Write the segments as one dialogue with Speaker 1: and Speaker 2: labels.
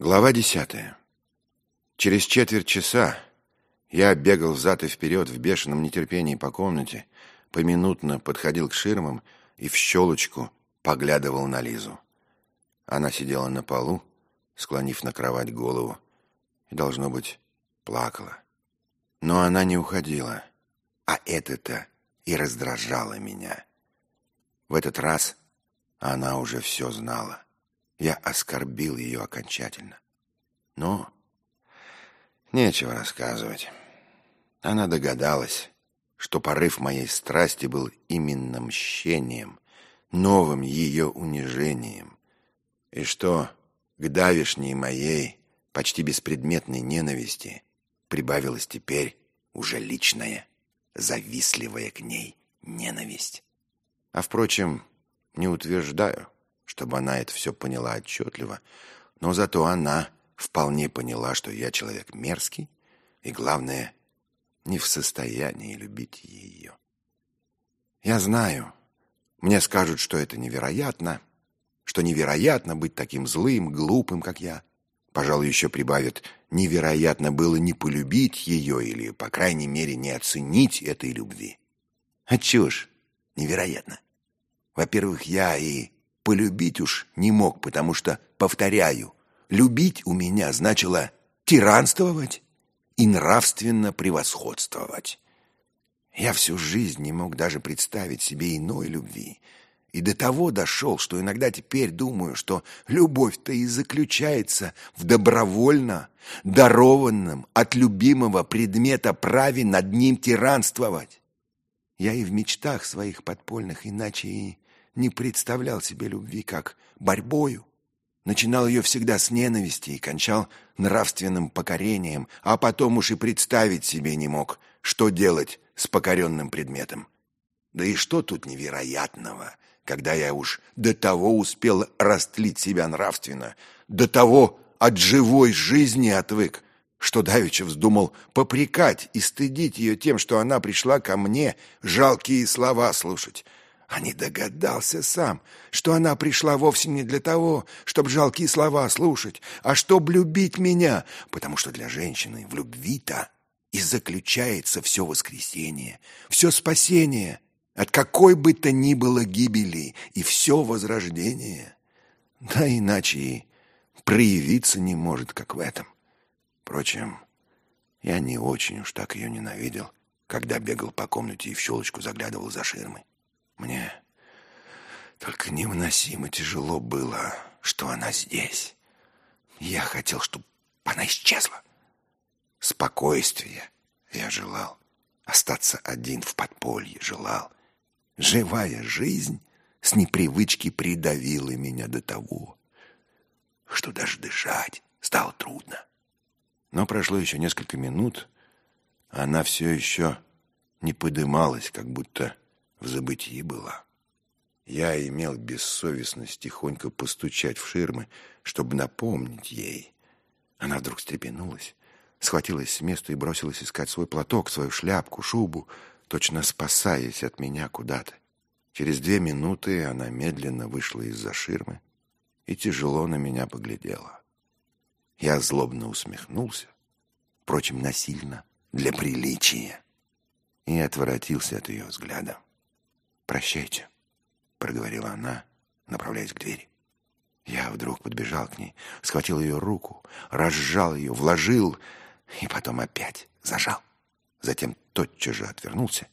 Speaker 1: Глава десятая. Через четверть часа я бегал взад и вперед в бешеном нетерпении по комнате, поминутно подходил к ширмам и в щелочку поглядывал на Лизу. Она сидела на полу, склонив на кровать голову, и, должно быть, плакала. Но она не уходила, а это-то и раздражало меня. В этот раз она уже все знала. Я оскорбил ее окончательно. Но нечего рассказывать. Она догадалась, что порыв моей страсти был именно мщением, новым ее унижением, и что к давишней моей, почти беспредметной ненависти прибавилась теперь уже личная, завистливая к ней ненависть. А, впрочем, не утверждаю, чтобы она это все поняла отчетливо, но зато она вполне поняла, что я человек мерзкий и, главное, не в состоянии любить ее. Я знаю, мне скажут, что это невероятно, что невероятно быть таким злым, глупым, как я. Пожалуй, еще прибавят, невероятно было не полюбить ее или, по крайней мере, не оценить этой любви. А чушь, невероятно. Во-первых, я и полюбить уж не мог, потому что, повторяю, любить у меня значило тиранствовать и нравственно превосходствовать. Я всю жизнь не мог даже представить себе иной любви. И до того дошел, что иногда теперь думаю, что любовь-то и заключается в добровольно дарованном от любимого предмета праве над ним тиранствовать. Я и в мечтах своих подпольных иначе и не представлял себе любви как борьбою. Начинал ее всегда с ненависти и кончал нравственным покорением, а потом уж и представить себе не мог, что делать с покоренным предметом. Да и что тут невероятного, когда я уж до того успел растлить себя нравственно, до того от живой жизни отвык, что Давича вздумал попрекать и стыдить ее тем, что она пришла ко мне жалкие слова слушать, а не догадался сам, что она пришла вовсе не для того, чтобы жалкие слова слушать, а чтобы любить меня, потому что для женщины в любви-то и заключается все воскресение, все спасение от какой бы то ни было гибели и все возрождение. Да иначе и проявиться не может, как в этом. Впрочем, я не очень уж так ее ненавидел, когда бегал по комнате и в щелочку заглядывал за ширмой. Мне только невыносимо тяжело было, что она здесь. Я хотел, чтобы она исчезла. Спокойствие я желал. Остаться один в подполье желал. Живая жизнь с непривычки придавила меня до того, что даже дышать стало трудно. Но прошло еще несколько минут, а она все еще не подымалась, как будто в забытии была. Я имел бессовестность тихонько постучать в ширмы, чтобы напомнить ей. Она вдруг встрепенулась, схватилась с места и бросилась искать свой платок, свою шляпку, шубу, точно спасаясь от меня куда-то. Через две минуты она медленно вышла из-за ширмы и тяжело на меня поглядела. Я злобно усмехнулся, впрочем, насильно, для приличия, и отворотился от ее взгляда. «Прощайте», — проговорила она, направляясь к двери. Я вдруг подбежал к ней, схватил ее руку, разжал ее, вложил и потом опять зажал. Затем тотчас же отвернулся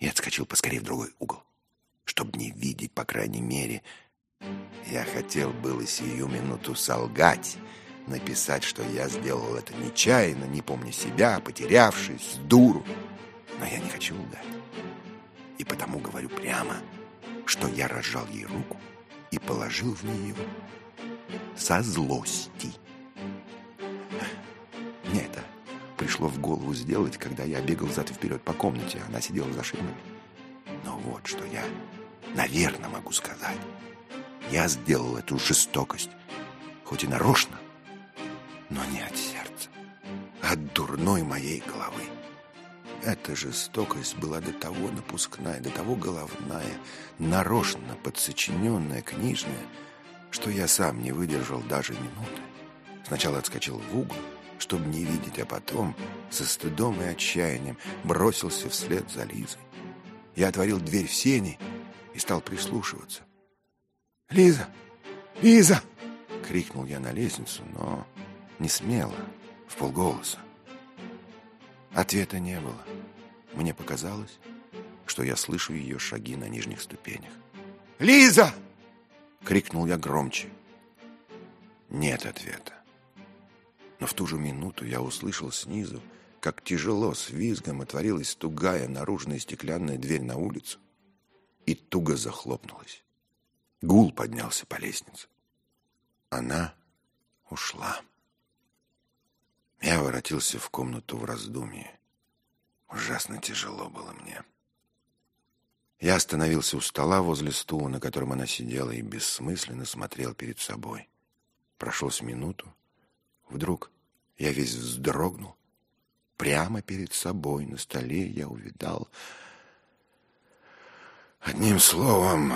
Speaker 1: и отскочил поскорее в другой угол, чтобы не видеть, по крайней мере. Я хотел было сию минуту солгать, написать, что я сделал это нечаянно, не помня себя, потерявшись, дуру. Но я не хочу лгать. И потому говорю прямо, что я разжал ей руку и положил в нее со злости. Мне это пришло в голову сделать, когда я бегал зад и вперед по комнате, она сидела за ширмами. Но вот что я, наверное, могу сказать. Я сделал эту жестокость, хоть и нарочно, но не от сердца, а от дурной моей головы. Эта жестокость была до того напускная, до того головная, нарочно подсочиненная, книжная, что я сам не выдержал даже минуты Сначала отскочил в угол, чтобы не видеть, а потом со стыдом и отчаянием бросился вслед за Лизой. Я отворил дверь в сени и стал прислушиваться. «Лиза! Лиза!» — крикнул я на лестницу, но не смело, в полголоса. Ответа не было. Мне показалось, что я слышу ее шаги на нижних ступенях. «Лиза!» — крикнул я громче. Нет ответа. Но в ту же минуту я услышал снизу, как тяжело с визгом отворилась тугая наружная стеклянная дверь на улицу и туго захлопнулась. Гул поднялся по лестнице. Она ушла. Я воротился в комнату в раздумье. Ужасно тяжело было мне. Я остановился у стола возле стула, на котором она сидела, и бессмысленно смотрел перед собой. Прошел минуту. Вдруг я весь вздрогнул. Прямо перед собой на столе я увидал... Одним словом,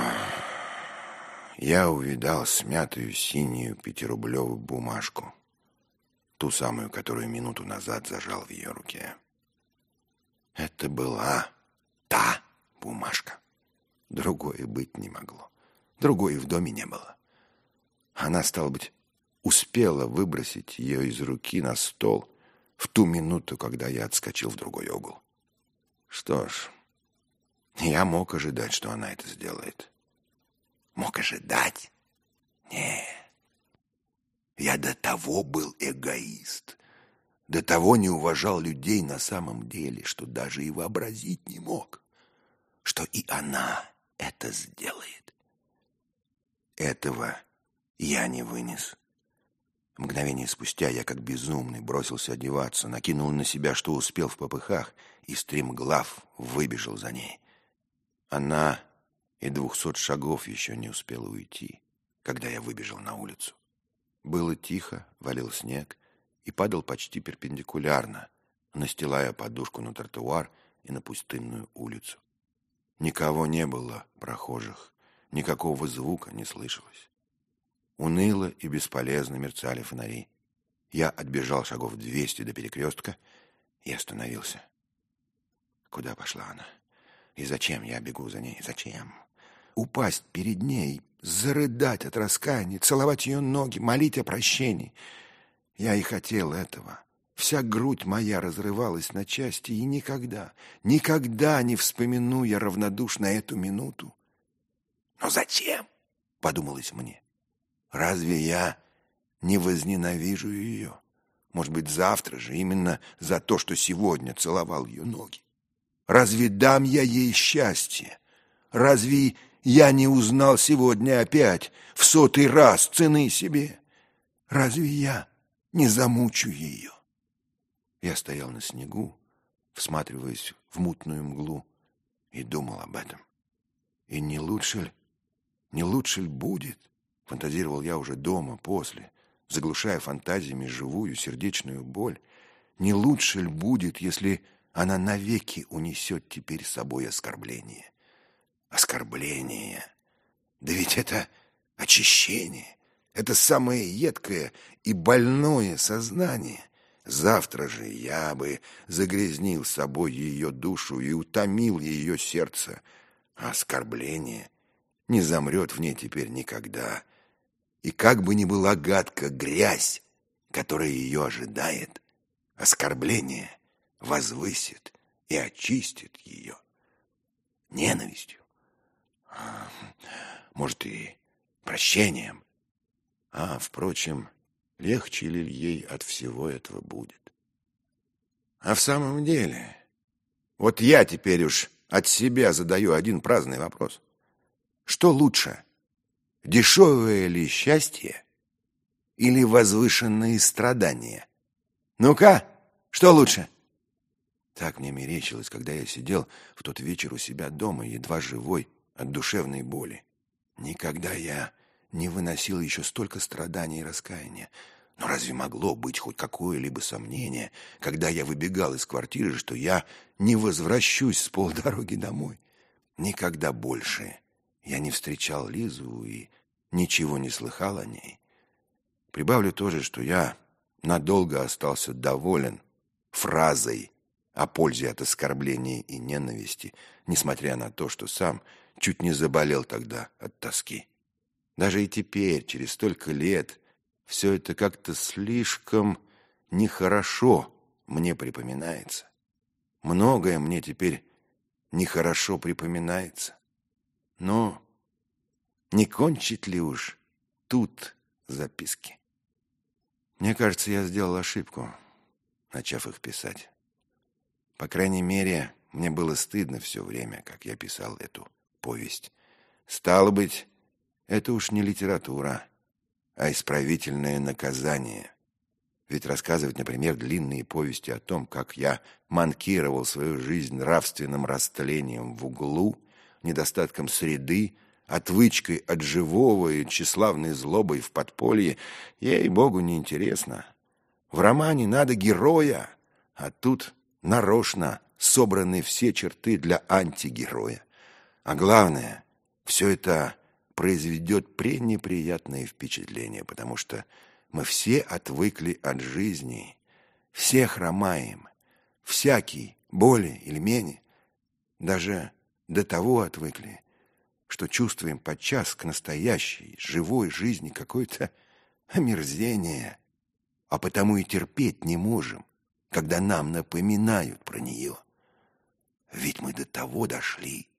Speaker 1: я увидал смятую синюю пятирублевую бумажку, ту самую, которую минуту назад зажал в ее руке. Это была та бумажка. Другое быть не могло. Другой в доме не было. Она, стала быть, успела выбросить ее из руки на стол в ту минуту, когда я отскочил в другой угол. Что ж, я мог ожидать, что она это сделает. Мог ожидать? Не. Я до того был эгоист, до того не уважал людей на самом деле, что даже и вообразить не мог, что и она это сделает. Этого я не вынес. Мгновение спустя я, как безумный, бросился одеваться, накинул на себя, что успел в попыхах, и стремглав выбежал за ней. Она и двухсот шагов еще не успела уйти, когда я выбежал на улицу. Было тихо, валил снег и падал почти перпендикулярно, настилая подушку на тротуар и на пустынную улицу. Никого не было прохожих, никакого звука не слышалось. Уныло и бесполезно мерцали фонари. Я отбежал шагов двести до перекрестка и остановился. Куда пошла она? И зачем я бегу за ней? Зачем? Упасть перед ней, зарыдать от раскаяния, целовать ее ноги, молить о прощении. Я и хотел этого. Вся грудь моя разрывалась на части, и никогда, никогда не вспомину я равнодушно эту минуту. «Но зачем?» — подумалось мне. «Разве я не возненавижу ее? Может быть, завтра же, именно за то, что сегодня целовал ее ноги? Разве дам я ей счастье? Разве я не узнал сегодня опять, в сотый раз, цены себе? Разве я не замучу ее?» Я стоял на снегу, всматриваясь в мутную мглу, и думал об этом. И не лучше ли, не лучше ли будет, фантазировал я уже дома, после, заглушая фантазиями живую сердечную боль, не лучше ли будет, если она навеки унесет теперь с собой оскорбление? Оскорбление! Да ведь это очищение, это самое едкое и больное сознание — Завтра же я бы загрязнил собой ее душу и утомил ее сердце, а оскорбление не замрет в ней теперь никогда. И как бы ни была гадка грязь, которая ее ожидает, оскорбление возвысит и очистит ее ненавистью, может и прощением. А, впрочем, легче ли ей от всего этого будет. А в самом деле, вот я теперь уж от себя задаю один праздный вопрос. Что лучше, дешевое ли счастье или возвышенные страдания? Ну-ка, что лучше? Так мне мерещилось, когда я сидел в тот вечер у себя дома, едва живой от душевной боли. Никогда я не выносил еще столько страданий и раскаяния. Но разве могло быть хоть какое-либо сомнение, когда я выбегал из квартиры, что я не возвращусь с полдороги домой? Никогда больше я не встречал Лизу и ничего не слыхал о ней. Прибавлю тоже, что я надолго остался доволен фразой о пользе от оскорбления и ненависти, несмотря на то, что сам чуть не заболел тогда от тоски. Даже и теперь, через столько лет, все это как-то слишком нехорошо мне припоминается. Многое мне теперь нехорошо припоминается. Но не кончить ли уж тут записки? Мне кажется, я сделал ошибку, начав их писать. По крайней мере, мне было стыдно все время, как я писал эту повесть. Стало быть, это уж не литература, а исправительное наказание. Ведь рассказывать, например, длинные повести о том, как я манкировал свою жизнь нравственным растлением в углу, недостатком среды, отвычкой от живого и тщеславной злобой в подполье, ей-богу, неинтересно. В романе надо героя, а тут нарочно собраны все черты для антигероя. А главное, все это произведет пренеприятное впечатление, потому что мы все отвыкли от жизни, все хромаем, всякий, более или менее, даже до того отвыкли, что чувствуем подчас к настоящей, живой жизни какое-то омерзение, а потому и терпеть не можем, когда нам напоминают про нее. Ведь мы до того дошли,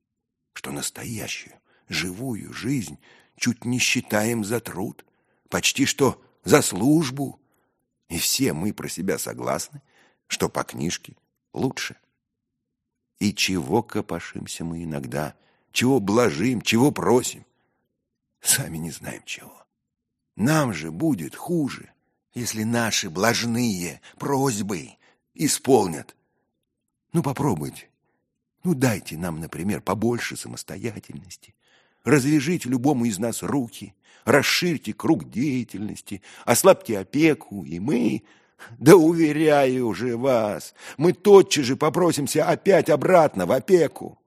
Speaker 1: что настоящую, живую жизнь чуть не считаем за труд, почти что за службу. И все мы про себя согласны, что по книжке лучше. И чего копошимся мы иногда, чего блажим, чего просим. Сами не знаем чего. Нам же будет хуже, если наши блажные просьбы исполнят. Ну, попробуйте. Ну, дайте нам, например, побольше самостоятельности, развяжите любому из нас руки, расширьте круг деятельности, ослабьте опеку, и мы, да уверяю уже вас, мы тотчас же попросимся опять обратно в опеку.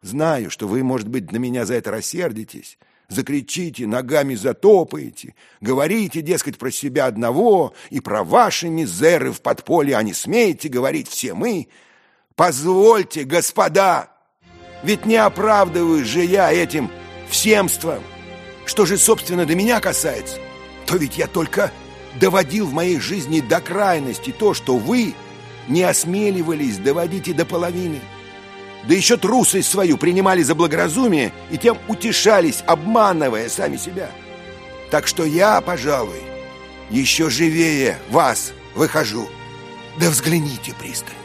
Speaker 1: Знаю, что вы, может быть, на меня за это рассердитесь, закричите, ногами затопаете, говорите, дескать, про себя одного и про ваши мизеры в подполье, а не смеете говорить все мы. Позвольте, господа, ведь не оправдываю же я этим всемством. Что же, собственно, до меня касается, то ведь я только доводил в моей жизни до крайности то, что вы не осмеливались доводить и до половины. Да еще трусость свою принимали за благоразумие и тем утешались, обманывая сами себя. Так что я, пожалуй, еще живее вас выхожу. Да взгляните пристальней.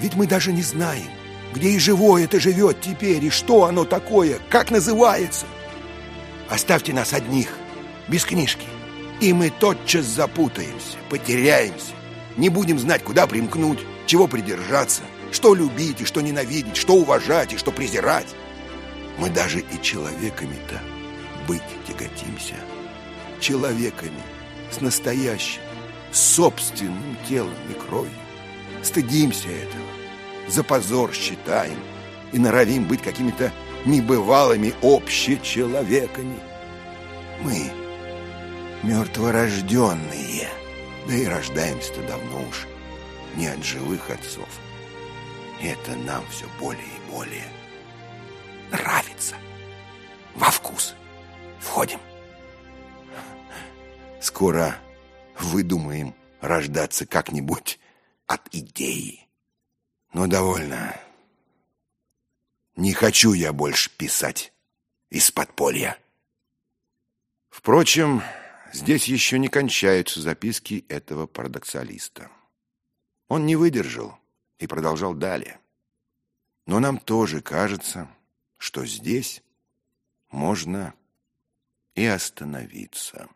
Speaker 1: Ведь мы даже не знаем, где и живое это живет теперь, и что оно такое, как называется. Оставьте нас одних, без книжки, и мы тотчас запутаемся, потеряемся, не будем знать, куда примкнуть, чего придержаться, что любить и что ненавидеть, что уважать и что презирать. Мы даже и человеками-то быть тяготимся. Человеками с настоящим, собственным телом и кровью. Стыдимся этого за позор считаем и норовим быть какими-то небывалыми общечеловеками. Мы мертворожденные, да и рождаемся-то давно уж не от живых отцов. Это нам все более и более нравится. Во вкус входим. Скоро выдумаем рождаться как-нибудь от идеи. Но довольно. Не хочу я больше писать из подполья. Впрочем, здесь еще не кончаются записки этого парадоксалиста. Он не выдержал и продолжал далее. Но нам тоже кажется, что здесь можно и остановиться.